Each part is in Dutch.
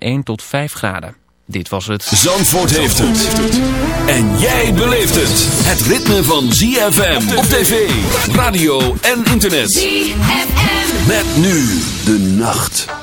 1 tot 5 graden. Dit was het. Zandvoort heeft het. En jij beleeft het. Het ritme van ZFM op tv, radio en internet. ZFM. Met nu de nacht.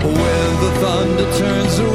When the thunder turns around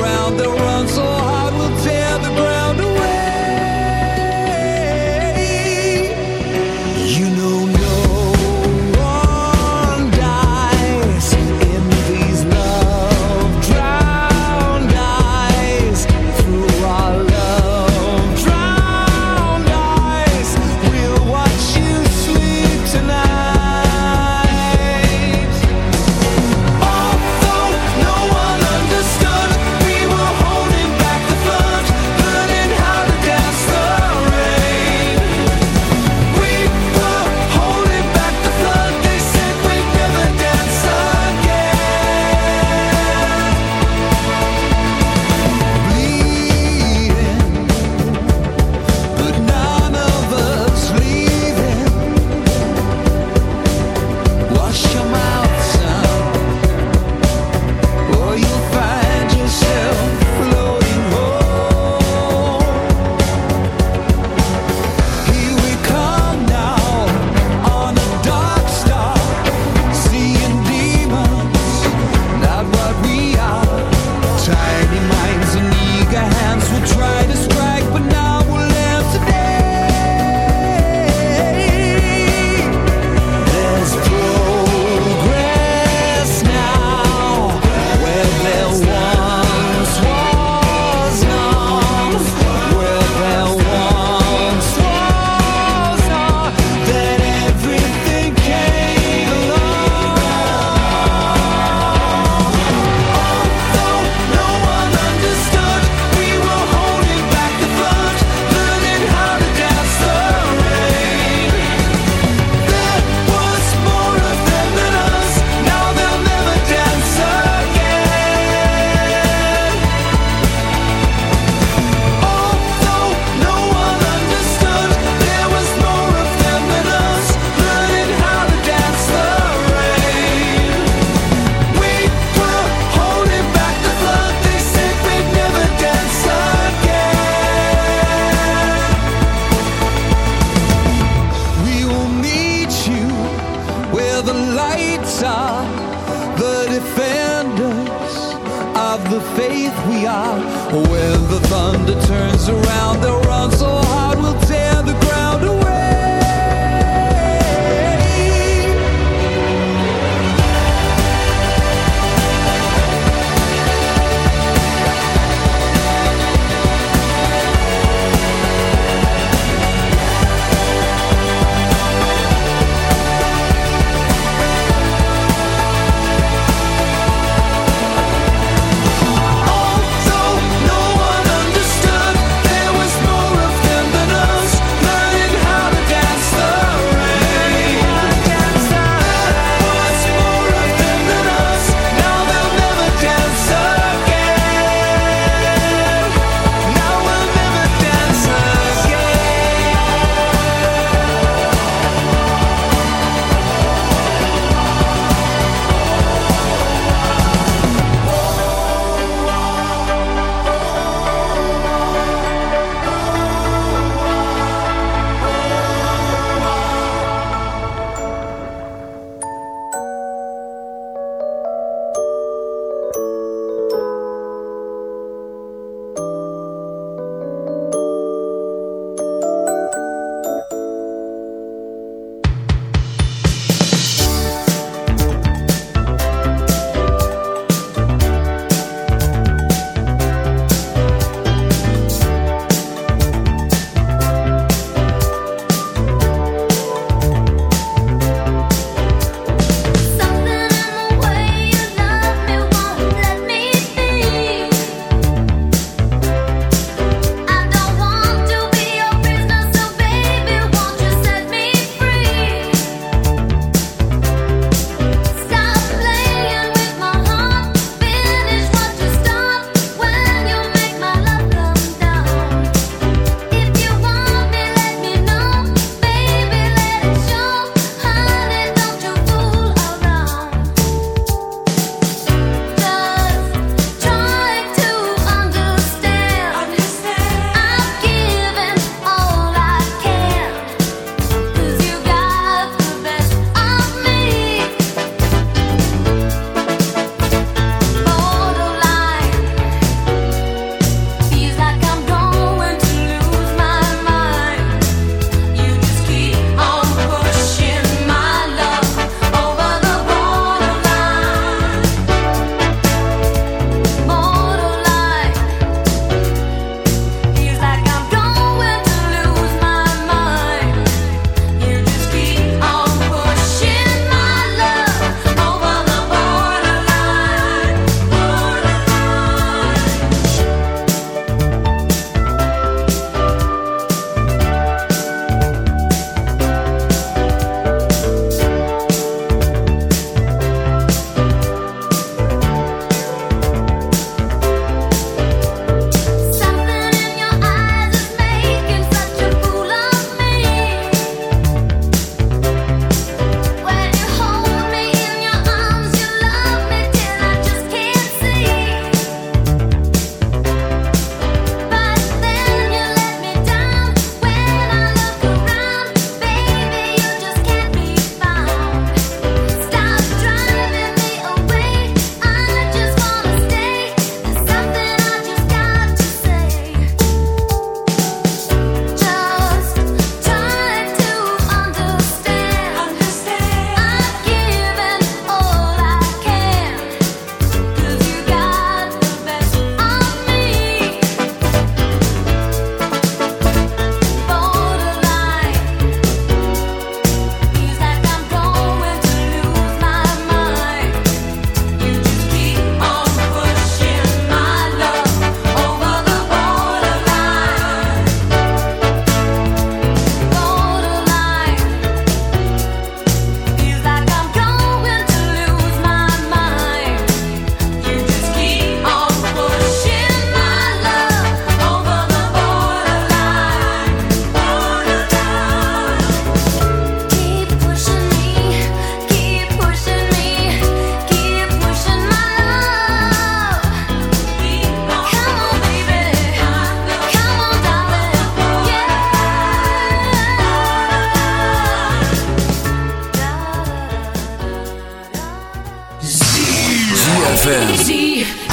See.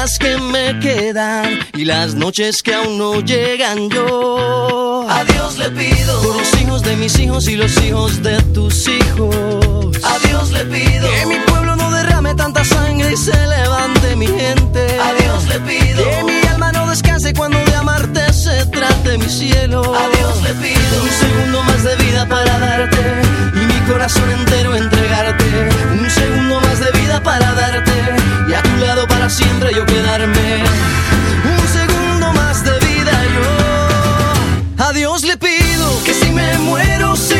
días que me quedan y las noches que aún no llegan yo. A Dios le pido por los hijos de mis hijos y los hijos de tus hijos. A Dios le pido que mi pueblo no derrame tanta sangre y se levante mi gente. A Dios le pido que mi descanse cuando de amarte se trate mi cielo. A Dios le pido un segundo más de vida para darte y mi corazón entero entregarte. Un segundo más de vida para darte y a tu lado para siempre yo quedarme. Un segundo más de vida yo. A Dios le pido que si me muero de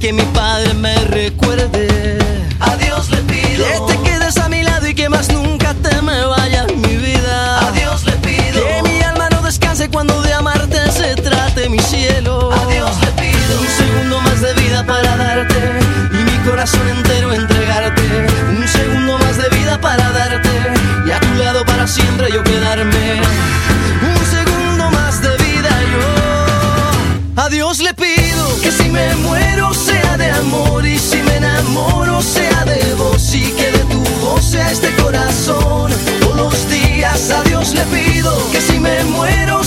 Que mi padre pido que si me muero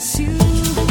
miss you.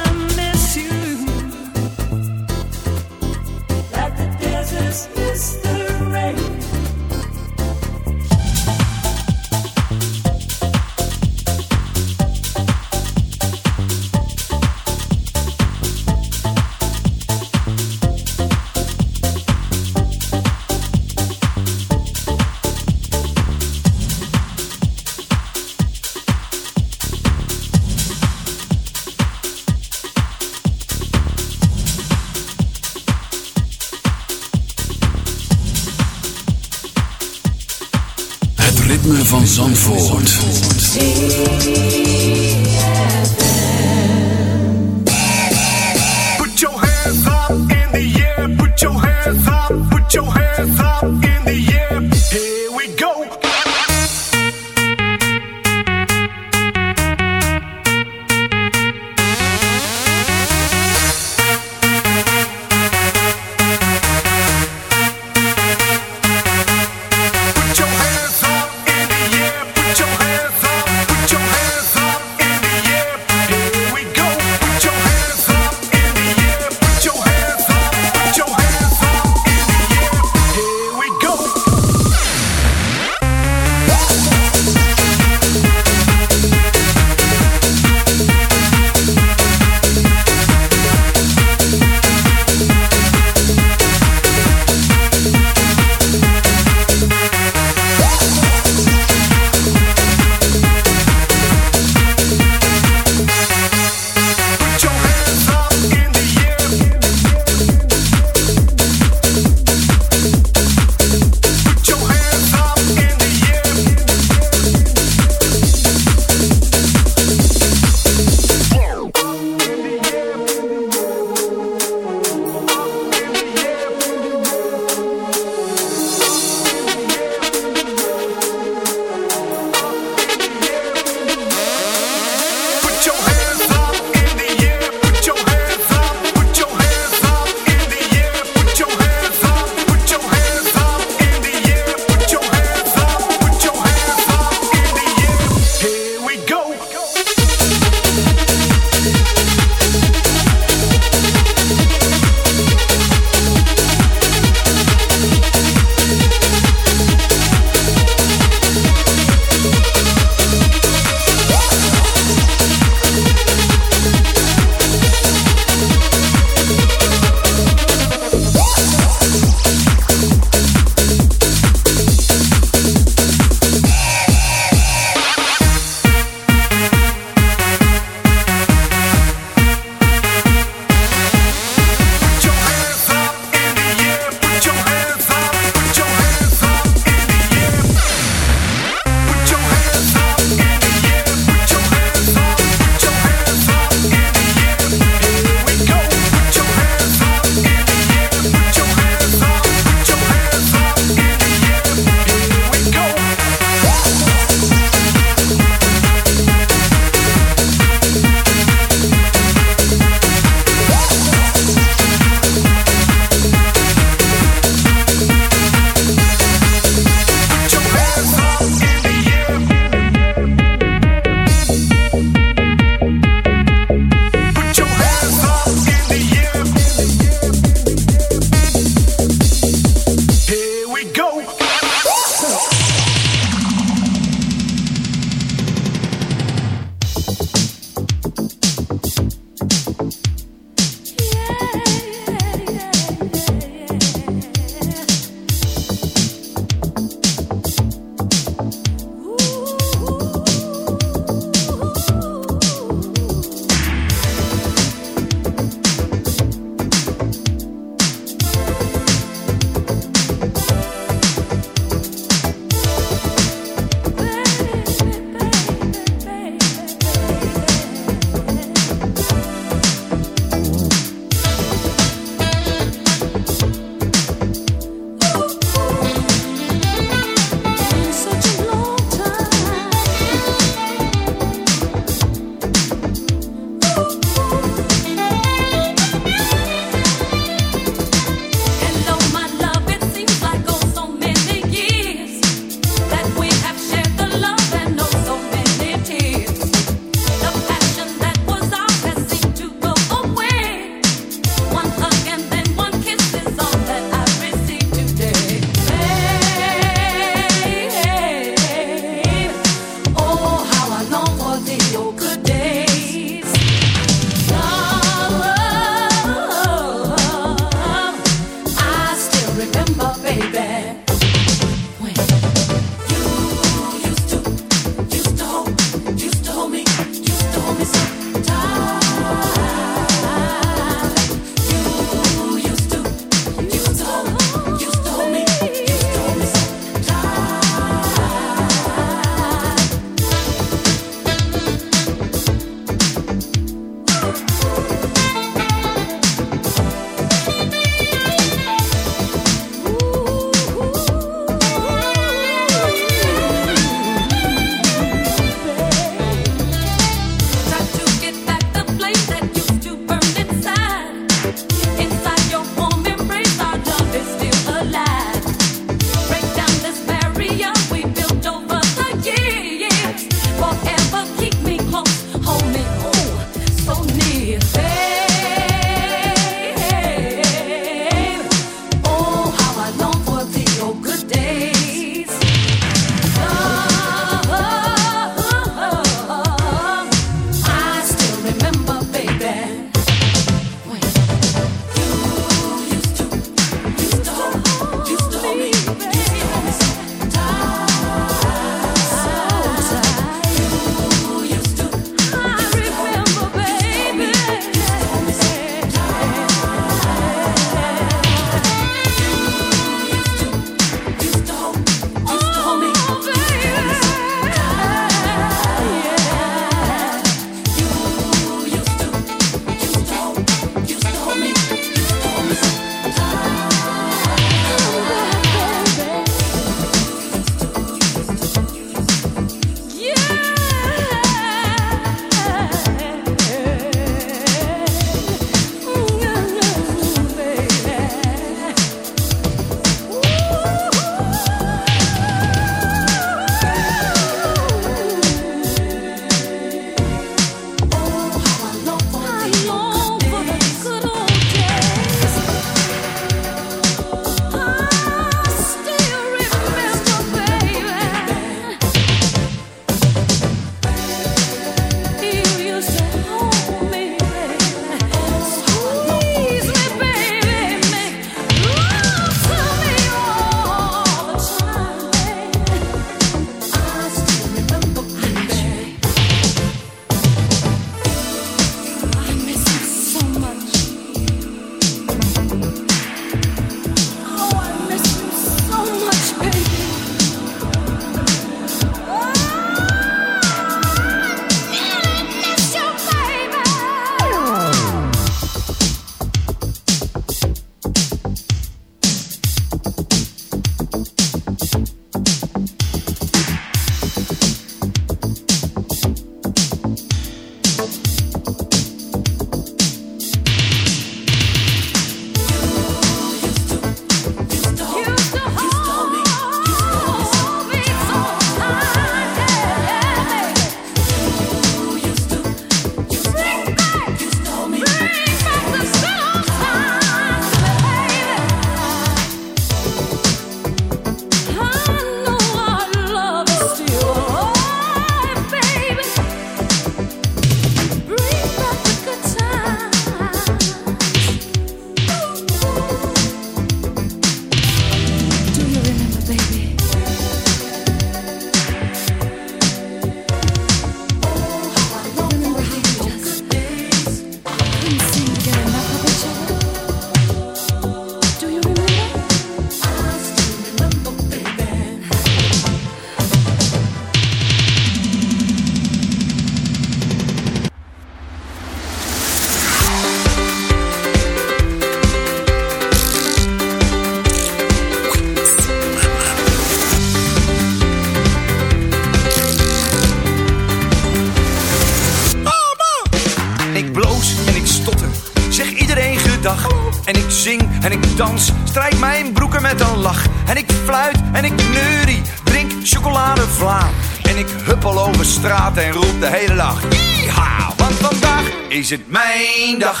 Is het mijn dag.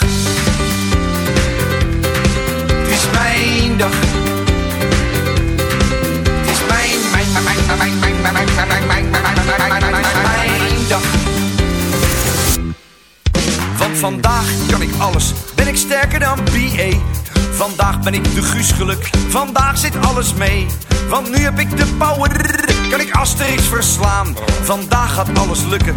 Het is mijn dag. Het is mijn, mijn, mijn, mijn, mijn, mijn, mijn, mijn, mijn, mijn, mijn, mijn, dag. Want vandaag kan ik alles, ben ik sterker dan BA. Vandaag ben ik de Guus geluk, vandaag zit alles mee. Want nu heb ik de power, kan ik Asterix verslaan. Vandaag gaat alles lukken,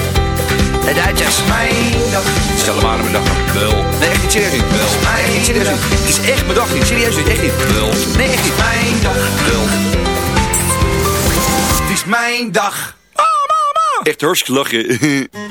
De Duitsers. Mijn dag. Stel hem aan mijn dag. Wel. Nee, echt niet serieus niet. Wel. Nee, echt niet serieus niet. Het is echt mijn dag niet. Serieus niet. Echt niet. Wel. Nee, echt niet. Mijn dag. Wel. Het is mijn dag. Echt hartstikke lachen.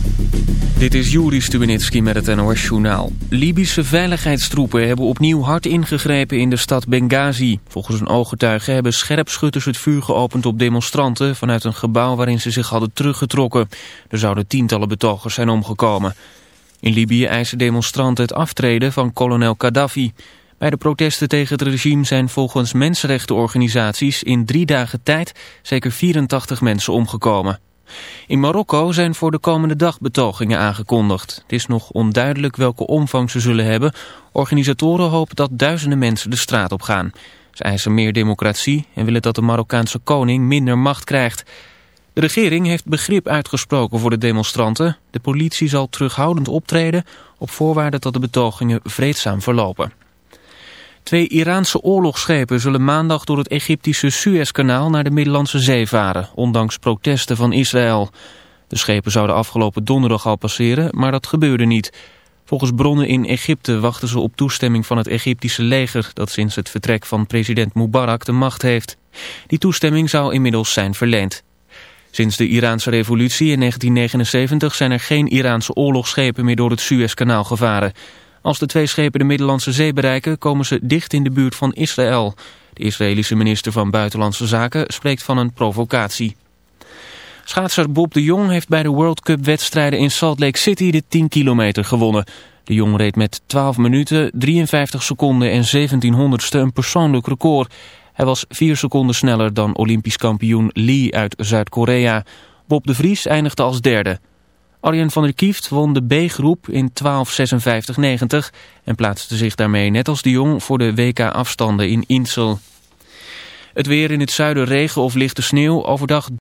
Dit is Juri Stubenitski met het NOS-journaal. Libische veiligheidstroepen hebben opnieuw hard ingegrepen in de stad Benghazi. Volgens een ooggetuige hebben scherpschutters het vuur geopend op demonstranten... vanuit een gebouw waarin ze zich hadden teruggetrokken. Er zouden tientallen betogers zijn omgekomen. In Libië eisen demonstranten het aftreden van kolonel Gaddafi. Bij de protesten tegen het regime zijn volgens mensenrechtenorganisaties... in drie dagen tijd zeker 84 mensen omgekomen. In Marokko zijn voor de komende dag betogingen aangekondigd. Het is nog onduidelijk welke omvang ze zullen hebben. Organisatoren hopen dat duizenden mensen de straat op gaan. Ze eisen meer democratie en willen dat de Marokkaanse koning minder macht krijgt. De regering heeft begrip uitgesproken voor de demonstranten. De politie zal terughoudend optreden op voorwaarde dat de betogingen vreedzaam verlopen. Twee Iraanse oorlogsschepen zullen maandag door het Egyptische Suezkanaal naar de Middellandse Zee varen, ondanks protesten van Israël. De schepen zouden afgelopen donderdag al passeren, maar dat gebeurde niet. Volgens bronnen in Egypte wachten ze op toestemming van het Egyptische leger, dat sinds het vertrek van president Mubarak de macht heeft. Die toestemming zou inmiddels zijn verleend. Sinds de Iraanse revolutie in 1979 zijn er geen Iraanse oorlogsschepen meer door het Suezkanaal gevaren. Als de twee schepen de Middellandse Zee bereiken, komen ze dicht in de buurt van Israël. De Israëlische minister van Buitenlandse Zaken spreekt van een provocatie. Schaatser Bob de Jong heeft bij de World Cup wedstrijden in Salt Lake City de 10 kilometer gewonnen. De Jong reed met 12 minuten, 53 seconden en 1700ste een persoonlijk record. Hij was 4 seconden sneller dan Olympisch kampioen Lee uit Zuid-Korea. Bob de Vries eindigde als derde. Arjen van der Kieft won de B-groep in 12.56.90 en plaatste zich daarmee net als de Jong voor de WK-afstanden in Insel. Het weer in het zuiden regen of lichte sneeuw, overdag